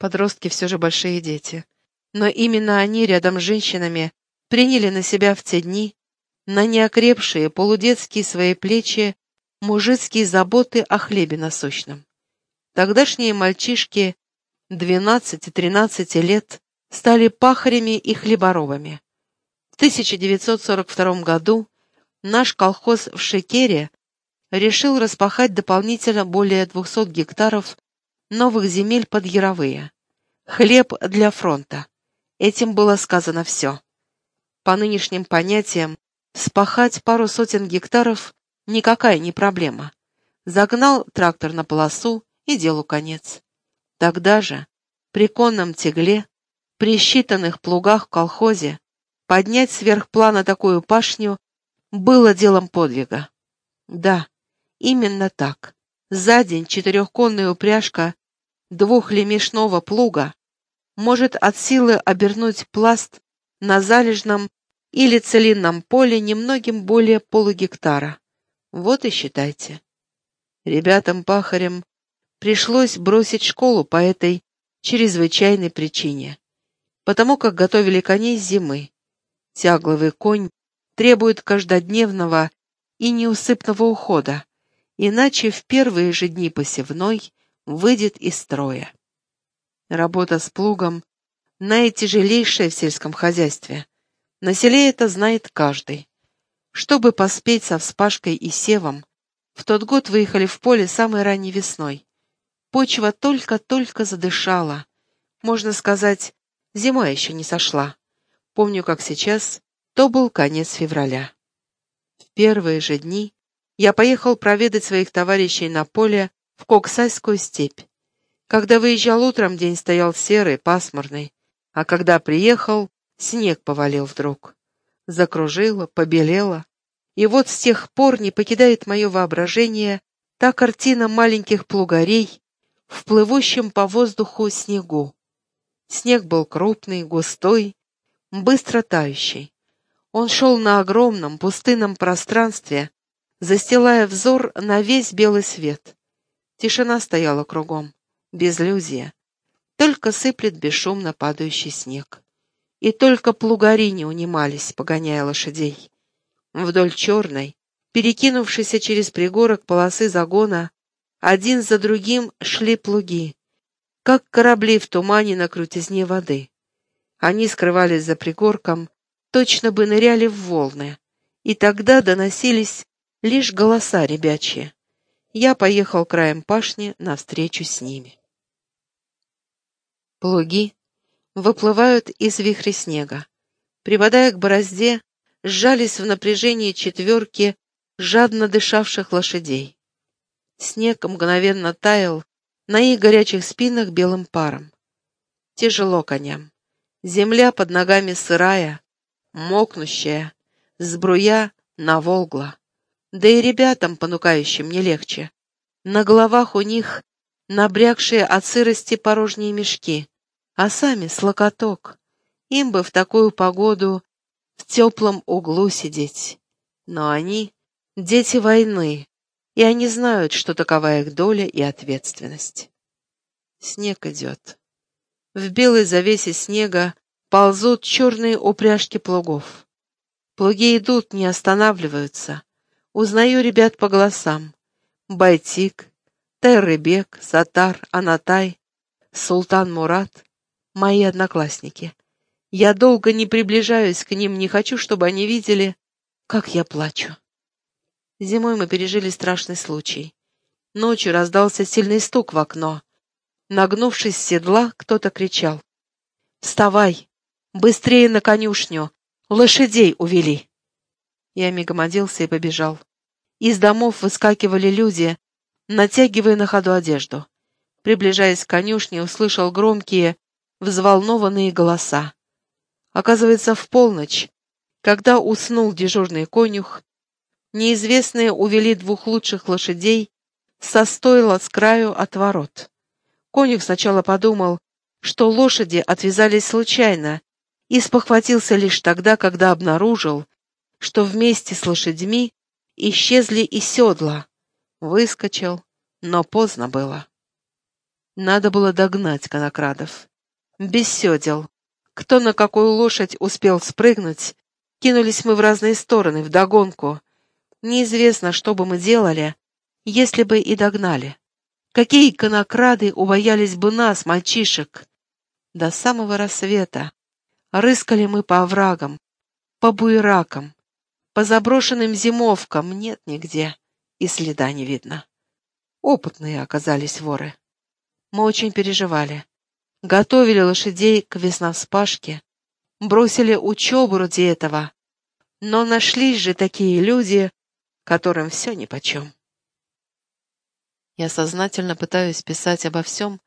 Подростки все же большие дети. Но именно они рядом с женщинами приняли на себя в те дни, на неокрепшие полудетские свои плечи, мужицкие заботы о хлебе насущном. Тогдашние мальчишки 12-13 лет стали пахарями и хлеборобами. В 1942 году наш колхоз в Шекере решил распахать дополнительно более 200 гектаров новых земель под Яровые. Хлеб для фронта. Этим было сказано все. По нынешним понятиям, спахать пару сотен гектаров никакая не проблема. Загнал трактор на полосу, и делу конец. Тогда же, при конном тегле, при считанных плугах в колхозе, поднять сверх плана такую пашню было делом подвига. Да, именно так. За день четырехконная упряжка двухлемешного плуга может от силы обернуть пласт на залежном или целинном поле немногим более полугектара. Вот и считайте. Ребятам-пахарям пришлось бросить школу по этой чрезвычайной причине, потому как готовили коней зимы. Тягловый конь требует каждодневного и неусыпного ухода, иначе в первые же дни посевной выйдет из строя. Работа с плугом – наитяжелейшая в сельском хозяйстве. На селе это знает каждый. Чтобы поспеть со вспашкой и севом, в тот год выехали в поле самой ранней весной. Почва только-только задышала. Можно сказать, зима еще не сошла. Помню, как сейчас, то был конец февраля. В первые же дни я поехал проведать своих товарищей на поле в Коксайскую степь. Когда выезжал утром, день стоял серый, пасмурный, а когда приехал, снег повалил вдруг. Закружило, побелело, и вот с тех пор не покидает мое воображение та картина маленьких плугарей, в плывущем по воздуху снегу. Снег был крупный, густой, быстро тающий. Он шел на огромном пустынном пространстве, застилая взор на весь белый свет. Тишина стояла кругом, безлюзия. Только сыплет бесшумно падающий снег. И только плугари не унимались, погоняя лошадей. Вдоль черной, перекинувшейся через пригорок полосы загона, один за другим шли плуги, как корабли в тумане на крутизне воды. Они скрывались за пригорком, точно бы ныряли в волны, и тогда доносились лишь голоса ребячьи. Я поехал краем пашни навстречу с ними. Плуги выплывают из вихря снега. Припадая к борозде, сжались в напряжении четверки жадно дышавших лошадей. Снег мгновенно таял на их горячих спинах белым паром. Тяжело коням. Земля под ногами сырая, мокнущая, сбруя наволгла. Да и ребятам, понукающим, не легче. На головах у них набрякшие от сырости порожние мешки, а сами слокоток. Им бы в такую погоду в теплом углу сидеть. Но они — дети войны, и они знают, что такова их доля и ответственность. Снег идет. В белой завесе снега ползут черные упряжки плугов. Плуги идут, не останавливаются. Узнаю ребят по голосам. Байтик, Тайрыбек, Сатар, Анатай, Султан Мурат — мои одноклассники. Я долго не приближаюсь к ним, не хочу, чтобы они видели, как я плачу. Зимой мы пережили страшный случай. Ночью раздался сильный стук в окно. Нагнувшись с седла, кто-то кричал. «Вставай! Быстрее на конюшню! Лошадей увели!» Я мигом оделся и побежал. Из домов выскакивали люди, натягивая на ходу одежду. Приближаясь к конюшне, услышал громкие, взволнованные голоса. Оказывается, в полночь, когда уснул дежурный конюх, неизвестные увели двух лучших лошадей со стойла с краю от ворот. Конюх сначала подумал, что лошади отвязались случайно, и спохватился лишь тогда, когда обнаружил, что вместе с лошадьми исчезли и седла. Выскочил, но поздно было. Надо было догнать конокрадов. Без седел. Кто на какую лошадь успел спрыгнуть, кинулись мы в разные стороны, вдогонку. Неизвестно, что бы мы делали, если бы и догнали. Какие конокрады убоялись бы нас, мальчишек? До самого рассвета рыскали мы по оврагам, по буеракам, по заброшенным зимовкам нет нигде, и следа не видно. Опытные оказались воры. Мы очень переживали. Готовили лошадей к весновспашке, бросили учебу ради этого. Но нашлись же такие люди, которым все нипочем. Я сознательно пытаюсь писать обо всем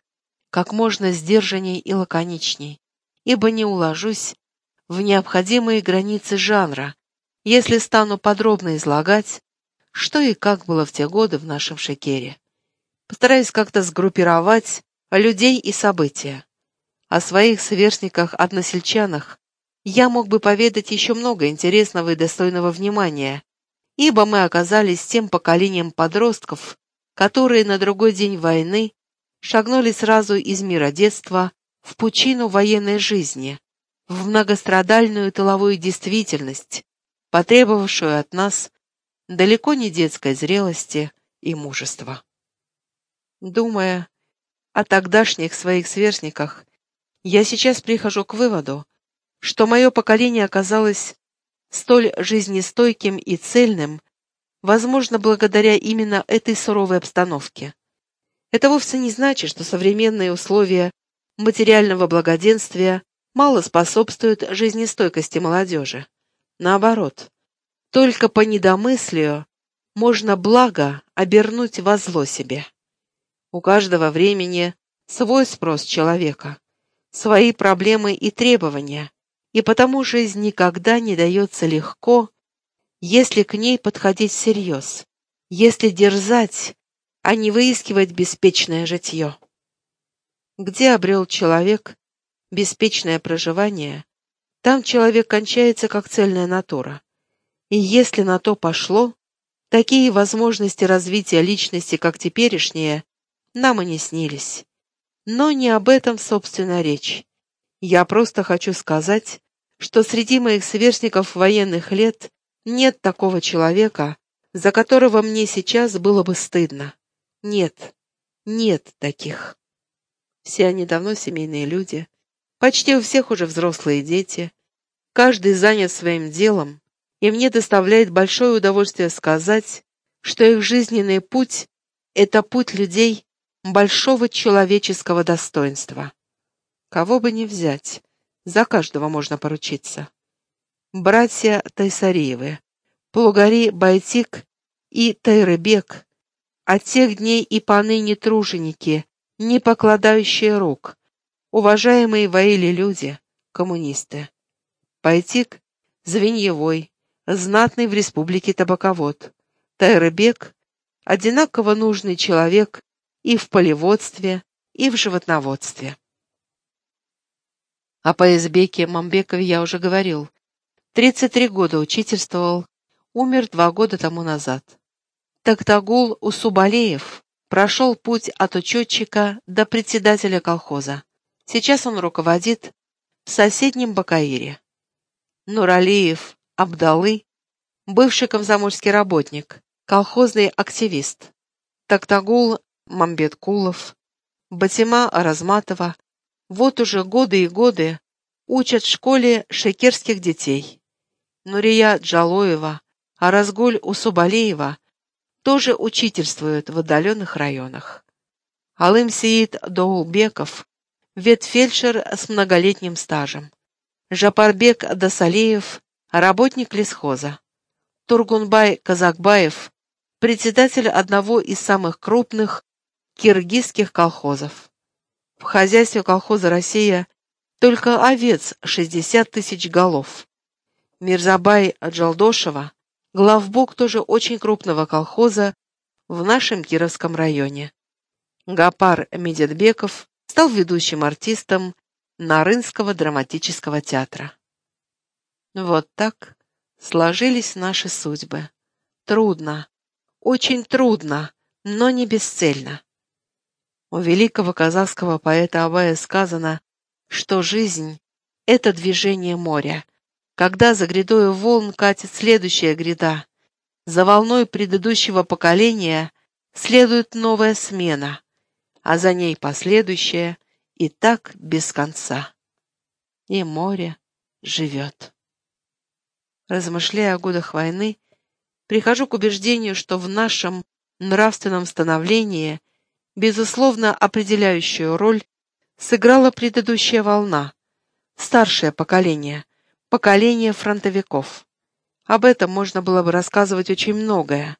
как можно сдержанней и лаконичней, ибо не уложусь в необходимые границы жанра, если стану подробно излагать, что и как было в те годы в нашем Шекере. Постараюсь как-то сгруппировать людей и события. О своих сверстниках-односельчанах я мог бы поведать еще много интересного и достойного внимания, ибо мы оказались тем поколением подростков, которые на другой день войны шагнули сразу из мира детства в пучину военной жизни, в многострадальную тыловую действительность, потребовавшую от нас далеко не детской зрелости и мужества. Думая о тогдашних своих сверстниках, я сейчас прихожу к выводу, что мое поколение оказалось столь жизнестойким и цельным, возможно, благодаря именно этой суровой обстановке. Это вовсе не значит, что современные условия материального благоденствия мало способствуют жизнестойкости молодежи. Наоборот, только по недомыслию можно благо обернуть во зло себе. У каждого времени свой спрос человека, свои проблемы и требования, и потому жизнь никогда не дается легко, если к ней подходить всерьез, если дерзать, а не выискивать беспечное житье. Где обрел человек беспечное проживание, там человек кончается как цельная натура. И если на то пошло, такие возможности развития личности, как теперешние, нам и не снились. Но не об этом, собственно, речь. Я просто хочу сказать, что среди моих сверстников военных лет нет такого человека, за которого мне сейчас было бы стыдно. Нет, нет таких. Все они давно семейные люди, почти у всех уже взрослые дети, каждый занят своим делом, и мне доставляет большое удовольствие сказать, что их жизненный путь — это путь людей большого человеческого достоинства. Кого бы ни взять, за каждого можно поручиться. Братья Тайсариевы, Плугари Байтик и Тайрыбек, от тех дней и поныне труженики, не покладающие рук, уважаемые воили люди, коммунисты. Байтик — звеньевой, знатный в республике табаковод. Тайрыбек — одинаково нужный человек и в полеводстве, и в животноводстве. О Паизбеке Мамбекове я уже говорил. 33 года учительствовал, умер два года тому назад. Тактагул Усубалеев прошел путь от учетчика до председателя колхоза. Сейчас он руководит в соседнем Бакаире. Нуралиев Абдалы, бывший комсомольский работник, колхозный активист. Тактагул Мамбеткулов, Батима Разматова вот уже годы и годы учат в школе шекерских детей. Нурия Джалоева, Аразгуль Усубалеева тоже учительствуют в отдаленных районах. Алым Сеид Доулбеков, ветфельдшер с многолетним стажем. Жапарбек Дасалеев, работник лесхоза. Тургунбай Казакбаев, председатель одного из самых крупных киргизских колхозов. В хозяйстве колхоза «Россия» только овец 60 тысяч голов. Мирзабай Джалдошева, главбук тоже очень крупного колхоза в нашем Кировском районе. Гапар Медетбеков стал ведущим артистом Нарынского драматического театра. Вот так сложились наши судьбы. Трудно, очень трудно, но не бесцельно. У великого казахского поэта Абая сказано, что жизнь — это движение моря, когда за грядою волн катит следующая гряда. За волной предыдущего поколения следует новая смена, а за ней последующая, и так без конца. И море живет. Размышляя о годах войны, прихожу к убеждению, что в нашем нравственном становлении безусловно определяющую роль сыграла предыдущая волна, старшее поколение, поколение фронтовиков. Об этом можно было бы рассказывать очень многое.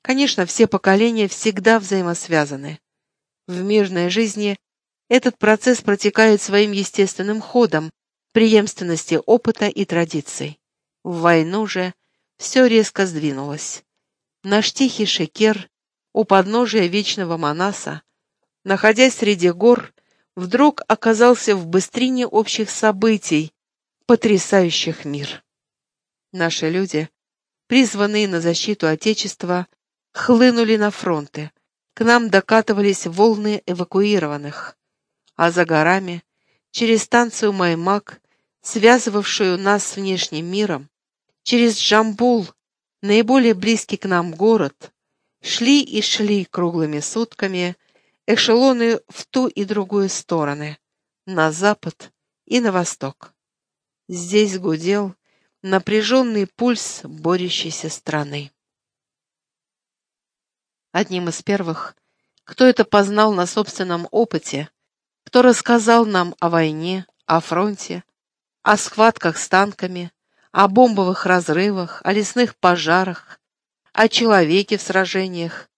Конечно, все поколения всегда взаимосвязаны. В мирной жизни этот процесс протекает своим естественным ходом, преемственности опыта и традиций. В войну же все резко сдвинулось. Наш тихий шекер у подножия вечного Манаса, находясь среди гор, вдруг оказался в быстрине общих событий, потрясающих мир. Наши люди, призванные на защиту Отечества, хлынули на фронты, к нам докатывались волны эвакуированных, а за горами, через станцию Маймак, связывавшую нас с внешним миром, через Джамбул, наиболее близкий к нам город, шли и шли круглыми сутками эшелоны в ту и другую стороны, на запад и на восток. Здесь гудел напряженный пульс борющейся страны. Одним из первых, кто это познал на собственном опыте, кто рассказал нам о войне, о фронте, о схватках с танками, о бомбовых разрывах, о лесных пожарах, о человеке в сражениях,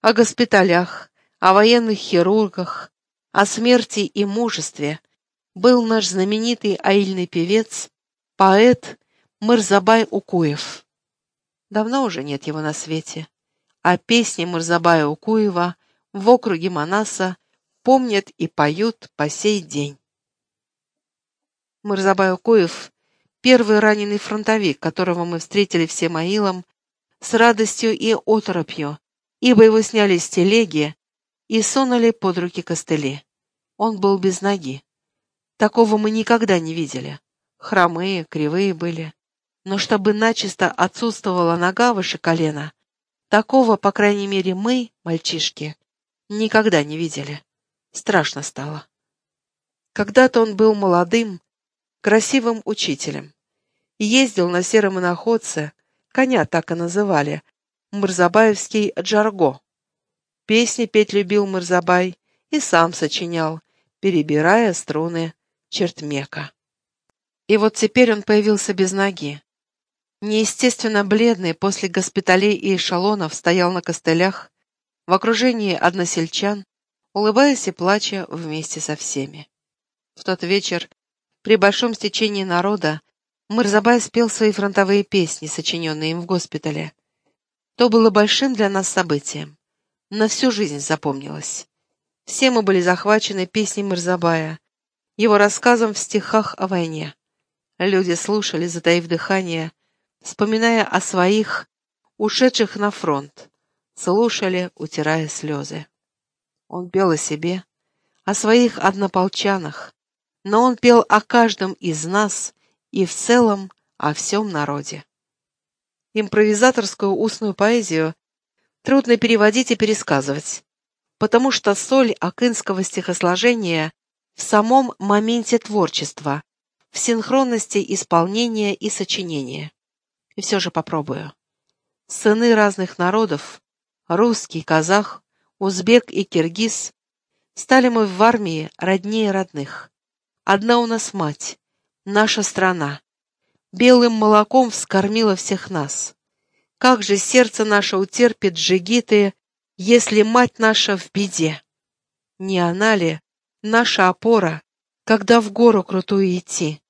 о госпиталях, о военных хирургах, о смерти и мужестве, был наш знаменитый аильный певец, поэт Мырзабай Укуев. Давно уже нет его на свете, а песни Мырзабая Укуева в округе Манаса помнят и поют по сей день. Мырзабай Укуев — первый раненый фронтовик, которого мы встретили в Семаилом с радостью и оторопью, ибо его сняли с телеги и сунули под руки костыли. Он был без ноги. Такого мы никогда не видели. Хромые, кривые были. Но чтобы начисто отсутствовала нога выше колена, такого, по крайней мере, мы, мальчишки, никогда не видели. Страшно стало. Когда-то он был молодым, красивым учителем. Ездил на сером иноходце, коня так и называли, Мырзабаевский Джарго. Песни петь любил Мырзабай и сам сочинял, перебирая струны чертмека. И вот теперь он появился без ноги. Неестественно бледный после госпиталей и эшелонов стоял на костылях, в окружении односельчан, улыбаясь и плача вместе со всеми. В тот вечер, при большом стечении народа, Мырзабай спел свои фронтовые песни, сочиненные им в госпитале. То было большим для нас событием. На всю жизнь запомнилось. Все мы были захвачены песней Мырзабая, его рассказом в стихах о войне. Люди слушали, затаив дыхание, вспоминая о своих, ушедших на фронт, слушали, утирая слезы. Он пел о себе, о своих однополчанах, но он пел о каждом из нас и в целом о всем народе. Импровизаторскую устную поэзию трудно переводить и пересказывать, потому что соль акынского стихосложения в самом моменте творчества, в синхронности исполнения и сочинения. И все же попробую. Сыны разных народов, русский, казах, узбек и киргиз, стали мы в армии роднее родных. Одна у нас мать, наша страна. Белым молоком вскормила всех нас. Как же сердце наше утерпит джигиты, если мать наша в беде? Не она ли наша опора, когда в гору крутую идти?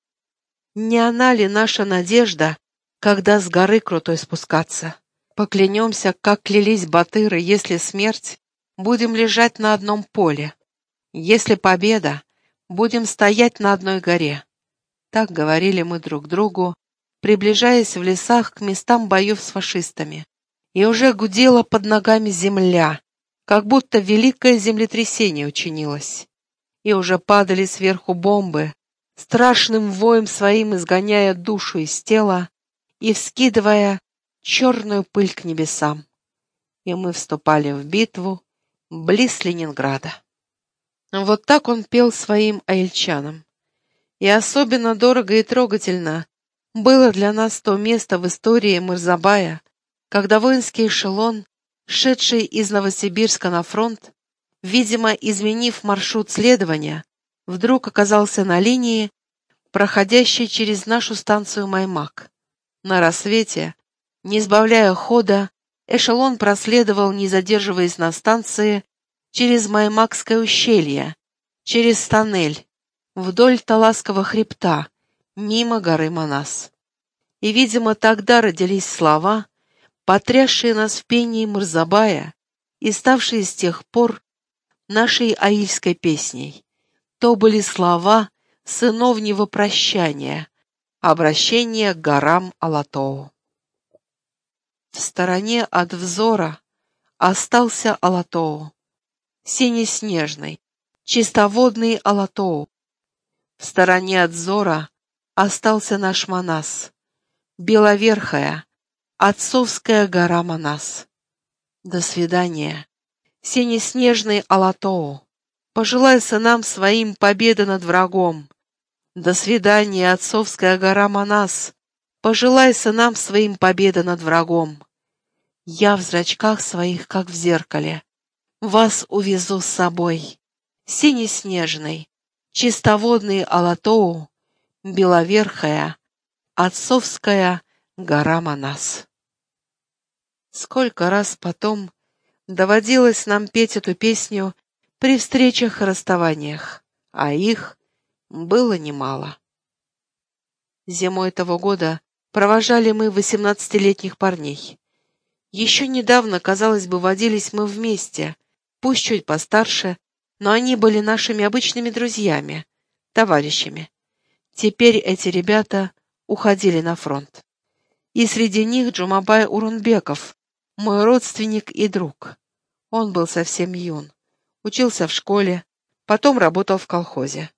Не она ли наша надежда, когда с горы крутой спускаться? Поклянемся, как клялись батыры, если смерть, будем лежать на одном поле. Если победа, будем стоять на одной горе. Так говорили мы друг другу, приближаясь в лесах к местам боев с фашистами. И уже гудела под ногами земля, как будто великое землетрясение учинилось, и уже падали сверху бомбы, страшным воем своим изгоняя душу из тела и вскидывая черную пыль к небесам. И мы вступали в битву близ Ленинграда. Вот так он пел своим аильчанам. И особенно дорого и трогательно было для нас то место в истории Мырзабая, когда воинский эшелон, шедший из Новосибирска на фронт, видимо, изменив маршрут следования, вдруг оказался на линии, проходящей через нашу станцию Маймак. На рассвете, не сбавляя хода, эшелон проследовал, не задерживаясь на станции, через Маймакское ущелье, через тоннель, вдоль Таласского хребта, мимо горы Манас. И, видимо, тогда родились слова, потрясшие нас в пении Мурзабая и ставшие с тех пор нашей аильской песней. То были слова сыновнего прощания, обращения к горам Алатоу. В стороне от взора остался Алатоу, сине-снежный, чистоводный Алатоу. В стороне от взора остался наш Манас, беловерхая, отцовская гора Манас. До свидания, сине-снежный Алатоу. Пожелай сынам своим победы над врагом. До свидания, отцовская гора Манас. Пожелай сынам своим победы над врагом. Я в зрачках своих, как в зеркале. Вас увезу с собой. Сине-снежный, чистоводный Алатоу, беловерхая, отцовская гора Манас. Сколько раз потом доводилось нам петь эту песню при встречах и расставаниях, а их было немало. Зимой того года провожали мы восемнадцатилетних парней. Еще недавно, казалось бы, водились мы вместе, пусть чуть постарше, но они были нашими обычными друзьями, товарищами. Теперь эти ребята уходили на фронт. И среди них Джумабай Урунбеков, мой родственник и друг. Он был совсем юн учился в школе, потом работал в колхозе.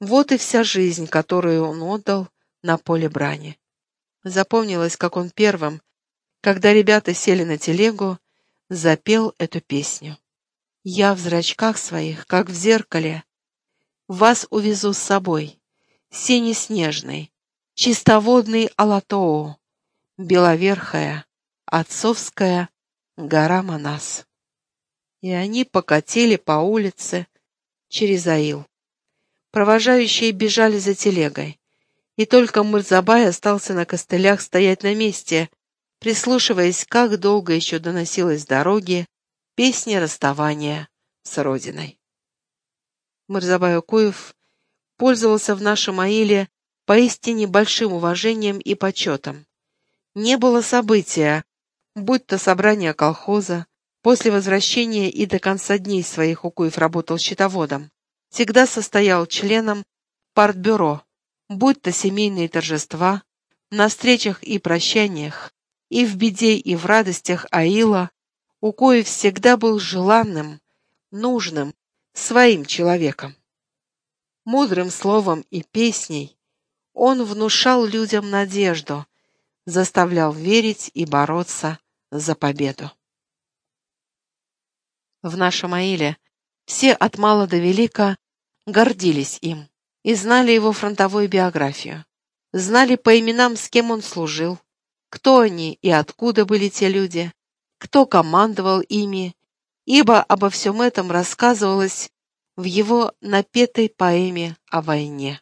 Вот и вся жизнь, которую он отдал на поле брани. Запомнилось, как он первым, когда ребята сели на телегу, запел эту песню. «Я в зрачках своих, как в зеркале, вас увезу с собой, сине-снежный, чистоводный Алатоу, беловерхая, отцовская гора Манас» и они покатили по улице через Аил. Провожающие бежали за телегой, и только Мурзабай остался на костылях стоять на месте, прислушиваясь, как долго еще доносилась с дороги песня расставания с родиной. Мурзабай Укуев пользовался в нашем Аиле поистине большим уважением и почетом. Не было события, будь то собрание колхоза, После возвращения и до конца дней своих Укуев работал счетоводом. Всегда состоял членом партбюро, будь то семейные торжества, на встречах и прощаниях, и в беде, и в радостях Аила, Укоев всегда был желанным, нужным, своим человеком. Мудрым словом и песней он внушал людям надежду, заставлял верить и бороться за победу в нашем Аиле, все от мала до велика гордились им и знали его фронтовую биографию, знали по именам, с кем он служил, кто они и откуда были те люди, кто командовал ими, ибо обо всем этом рассказывалось в его напетой поэме о войне.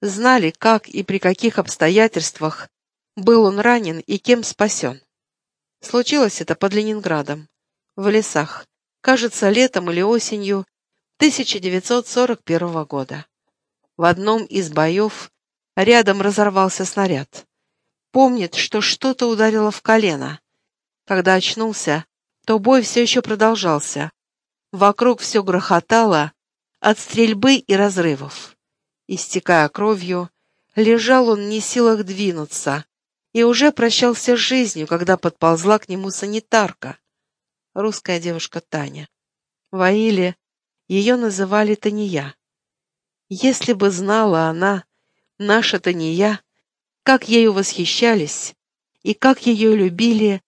Знали, как и при каких обстоятельствах был он ранен и кем спасен. Случилось это под Ленинградом, в лесах, кажется, летом или осенью 1941 года. В одном из боев рядом разорвался снаряд. Помнит, что что-то ударило в колено. Когда очнулся, то бой все еще продолжался. Вокруг все грохотало от стрельбы и разрывов. Истекая кровью, лежал он не в силах двинуться и уже прощался с жизнью, когда подползла к нему санитарка. русская девушка Таня. В Аиле ее называли Тания. Если бы знала она, наша Тания, как ею восхищались и как ее любили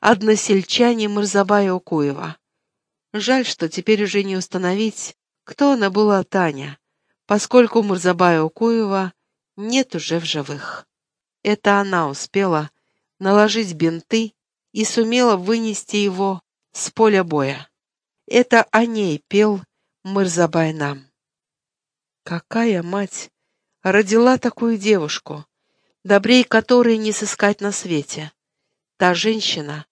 односельчане Мырзабая Укуева. Жаль, что теперь уже не установить, кто она была Таня, поскольку Мурзабая Укуева нет уже в живых. Это она успела наложить бинты и сумела вынести его с поля боя. Это о ней пел Мырзабай нам. Какая мать родила такую девушку, добрей которой не сыскать на свете. Та женщина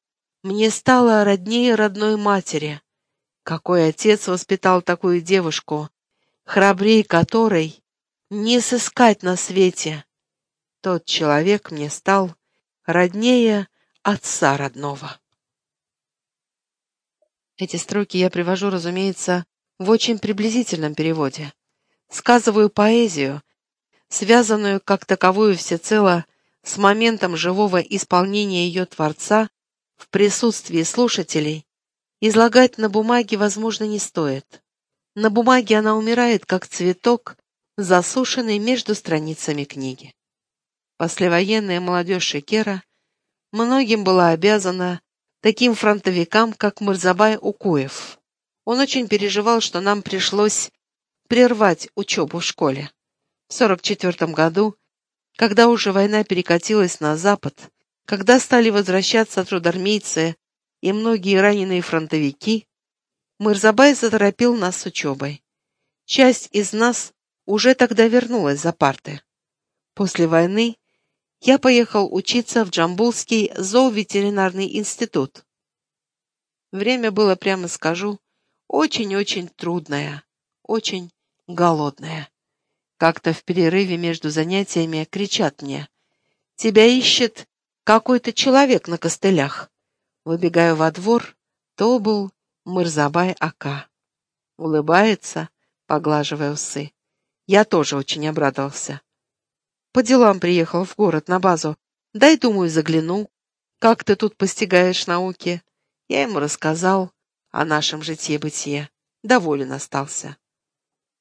мне стала роднее родной матери. Какой отец воспитал такую девушку, храбрей которой не сыскать на свете. Тот человек мне стал роднее отца родного. Эти строки я привожу, разумеется, в очень приблизительном переводе. Сказываю поэзию, связанную как таковую всецело с моментом живого исполнения ее Творца в присутствии слушателей, излагать на бумаге, возможно, не стоит. На бумаге она умирает, как цветок, засушенный между страницами книги. Послевоенная молодежь Шекера многим была обязана таким фронтовикам, как Мырзабай Укуев. Он очень переживал, что нам пришлось прервать учебу в школе. В 1944 году, когда уже война перекатилась на запад, когда стали возвращаться трудармейцы и многие раненые фронтовики, Мырзабай заторопил нас с учебой. Часть из нас уже тогда вернулась за парты. После войны я поехал учиться в Джамбулский зооветеринарный институт. Время было, прямо скажу, очень-очень трудное, очень голодное. Как-то в перерыве между занятиями кричат мне «Тебя ищет какой-то человек на костылях». Выбегаю во двор, то был Мырзабай Ака. Улыбается, поглаживая усы. Я тоже очень обрадовался. По делам приехал в город на базу. Дай, думаю, загляну. Как ты тут постигаешь науки? Я ему рассказал о нашем житье-бытие. Доволен остался.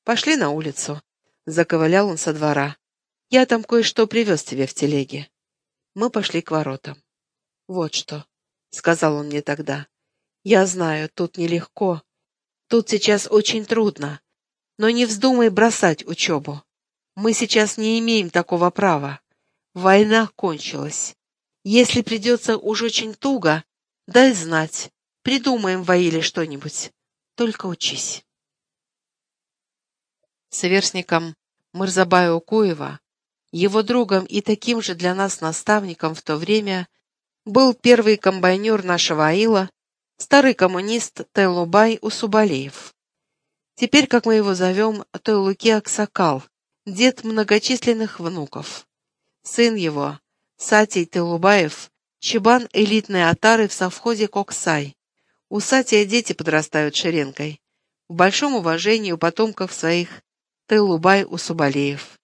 Пошли на улицу. Заковылял он со двора. Я там кое-что привез тебе в телеге. Мы пошли к воротам. Вот что, — сказал он мне тогда. Я знаю, тут нелегко. Тут сейчас очень трудно. Но не вздумай бросать учебу. Мы сейчас не имеем такого права. Война кончилась. Если придется уж очень туго, дай знать. Придумаем в Аиле что-нибудь. Только учись. Сверстником Мырзабая Укуева, его другом и таким же для нас наставником в то время, был первый комбайнер нашего Аила, старый коммунист Тайлубай Усубалеев. Теперь, как мы его зовем, Тойлуки Аксакал, дед многочисленных внуков. Сын его, Сатий Тылубаев, чебан элитной отары в совхозе Коксай. У Сатия дети подрастают шеренкой. В большом уважении у потомков своих Тылубай Усубалеев.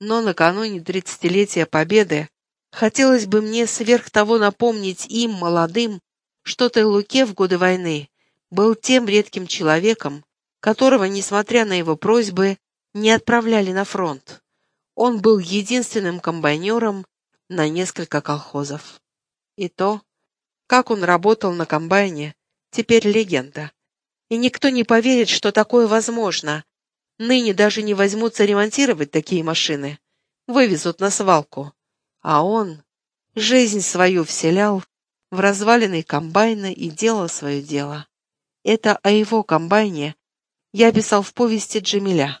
Но накануне тридцатилетия Победы хотелось бы мне сверх того напомнить им, молодым, что Тайлуке в годы войны был тем редким человеком, которого, несмотря на его просьбы, не отправляли на фронт. Он был единственным комбайнером на несколько колхозов. И то, как он работал на комбайне, теперь легенда. И никто не поверит, что такое возможно. Ныне даже не возьмутся ремонтировать такие машины. Вывезут на свалку. А он жизнь свою вселял в развалины комбайна и делал свое дело. Это о его комбайне я писал в повести Джамиля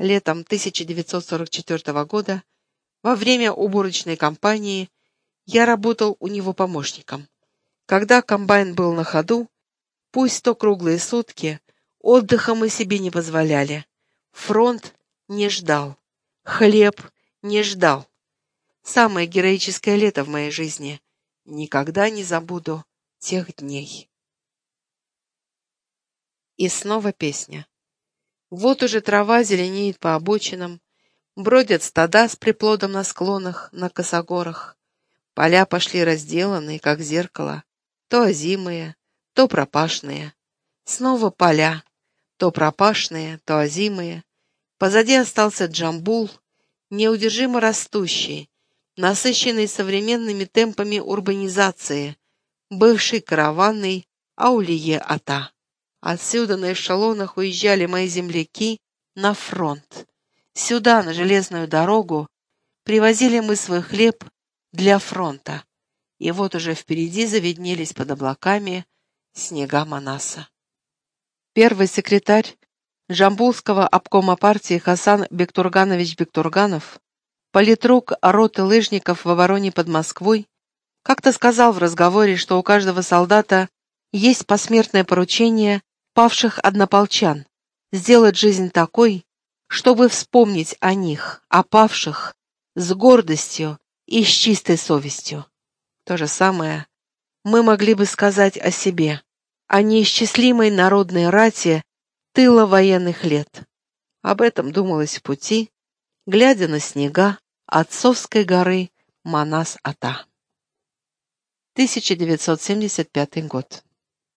летом 1944 года, во время уборочной кампании, я работал у него помощником. Когда комбайн был на ходу, пусть то круглые сутки, отдыха мы себе не позволяли. Фронт не ждал. Хлеб не ждал. Самое героическое лето в моей жизни. Никогда не забуду тех дней. И снова песня. Вот уже трава зеленеет по обочинам, бродят стада с приплодом на склонах, на косогорах. Поля пошли разделанные, как зеркало, то озимые, то пропашные. Снова поля, то пропашные, то озимые. Позади остался Джамбул, неудержимо растущий, насыщенный современными темпами урбанизации, бывший караванный Аулие-Ата. Отсюда на эшелонах уезжали мои земляки на фронт. Сюда, на железную дорогу, привозили мы свой хлеб для фронта. И вот уже впереди заведнелись под облаками снега Манаса. Первый секретарь Жамбулского обкома партии Хасан Бектурганович Бектурганов, политрук роты лыжников в обороне под Москвой, как-то сказал в разговоре, что у каждого солдата есть посмертное поручение павших однополчан сделать жизнь такой, чтобы вспомнить о них, о павших, с гордостью и с чистой совестью. То же самое мы могли бы сказать о себе, о неисчислимой народной рате тыла военных лет. Об этом думалось в пути, глядя на снега отцовской горы Манас-Ата. 1975 год.